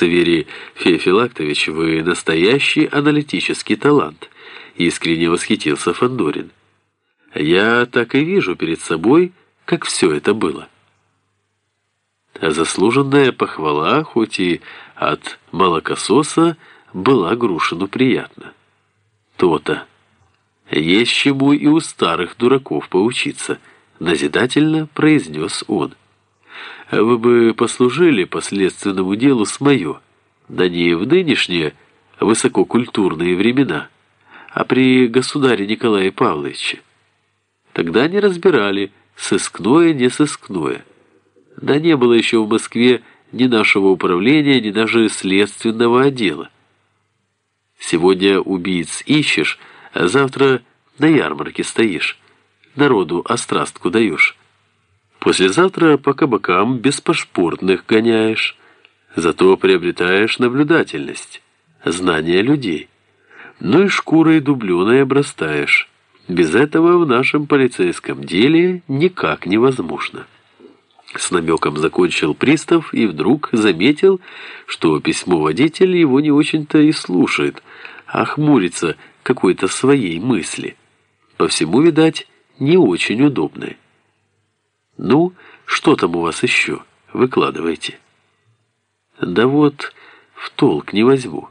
Ксаверий Феофилактович, вы настоящий аналитический талант, искренне восхитился Фандорин. Я так и вижу перед собой, как все это было. Заслуженная похвала, хоть и от молокососа, была Грушину приятна. То-то. Есть чему и у старых дураков поучиться, назидательно произнес он. Вы бы послужили последственному делу с мое, да не в нынешние высококультурные времена, а при государе Николае Павловиче. Тогда не разбирали, сыскное, не сыскное. Да не было еще в Москве ни нашего управления, ни даже следственного отдела. Сегодня убийц ищешь, а завтра на ярмарке стоишь, народу острастку даешь. Послезавтра по кабакам беспашпортных гоняешь, зато приобретаешь наблюдательность, знания людей. Ну и шкурой дубленой обрастаешь. Без этого в нашем полицейском деле никак невозможно. С намеком закончил пристав и вдруг заметил, что письмо водитель его не очень-то и слушает, а хмурится какой-то своей мысли. По всему, видать, не очень удобное. «Ну, что там у вас еще? Выкладывайте». «Да вот, в толк не возьму».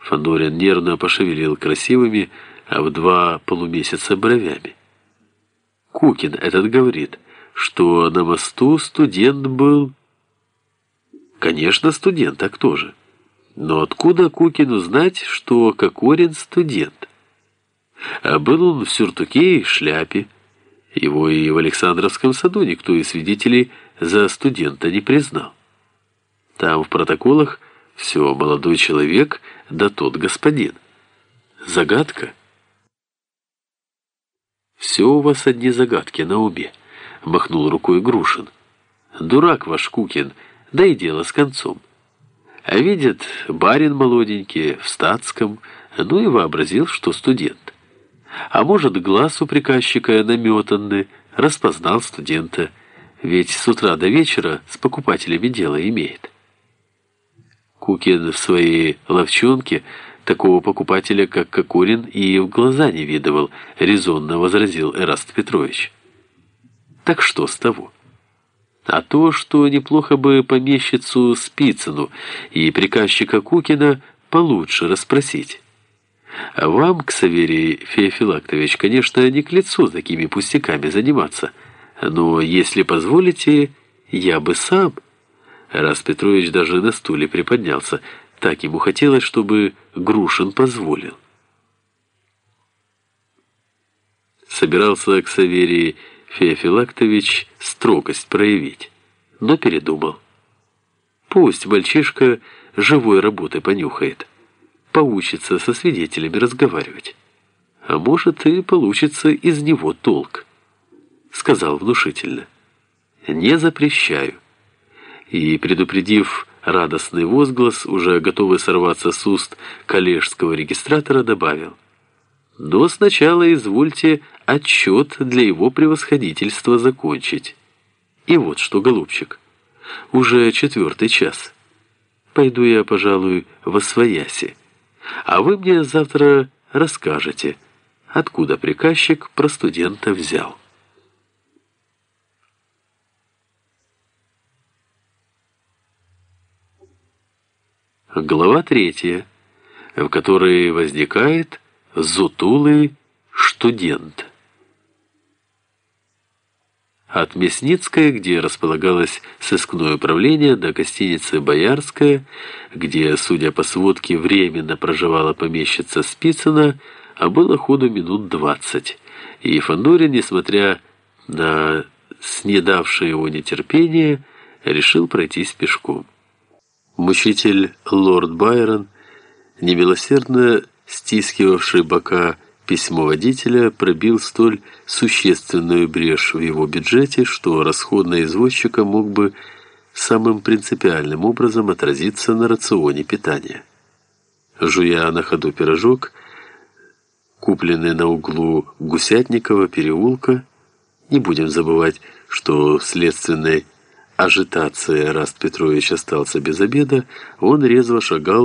Фандорин нервно пошевелил красивыми, а в два полумесяца бровями. Кукин этот говорит, что на мосту студент был... Конечно, студент, а кто же? Но откуда Кукину знать, что Кокорин студент? А был он в сюртуке и шляпе. Его и в Александровском саду никто из свидетелей за студента не признал. Там в протоколах все молодой человек, да тот господин. Загадка — «Все у вас одни загадки на уме», — махнул рукой Грушин. «Дурак ваш Кукин, да и дело с концом. А видит барин молоденький в статском, ну и вообразил, что студент. А может, глаз у приказчика наметанный, распознал студента, ведь с утра до вечера с покупателями дело имеет». Кукин в своей ловчонке Такого покупателя, как Кокорин, и в глаза не видывал, резонно возразил Эраст Петрович. Так что с того? А то, что неплохо бы помещицу Спицыну и приказчика Кукина получше расспросить. Вам, Ксаверий Феофилактович, конечно, не к лицу такими пустяками заниматься, но, если позволите, я бы сам... Раз Петрович даже на стуле приподнялся, так ему хотелось, чтобы Грушин позволил. Собирался Ксаверий Феофилактович строгость проявить, но передумал. Пусть мальчишка живой работы понюхает, поучится со свидетелями разговаривать. А может, и получится из него толк, сказал внушительно. Не запрещаю. И, предупредив радостный возглас, уже готовый сорваться с уст коллежского регистратора, добавил. «Но сначала извольте отчет для его превосходительства закончить. И вот что, голубчик, уже четвертый час. Пойду я, пожалуй, во свояси, а вы мне завтра расскажете, откуда приказчик про студента взял». Глава третья, в которой возникает зутулый студент. От Мясницкой, где располагалось сыскное управление, до гостиницы «Боярская», где, судя по сводке, временно проживала помещица Спицына, а было ходу минут двадцать. И Фандорин, несмотря на снедавшее его нетерпение, решил пройтись пешком. Мучитель лорд Байрон, немилосердно стискивавший бока письмо водителя, пробил столь существенную брешь в его бюджете, что расход на извозчика мог бы самым принципиальным образом отразиться на рационе питания. Жуя на ходу пирожок, купленный на углу Гусятникова переулка, не будем забывать, что в следственной ажитации Раст Петрович остался без обеда, он резво шагал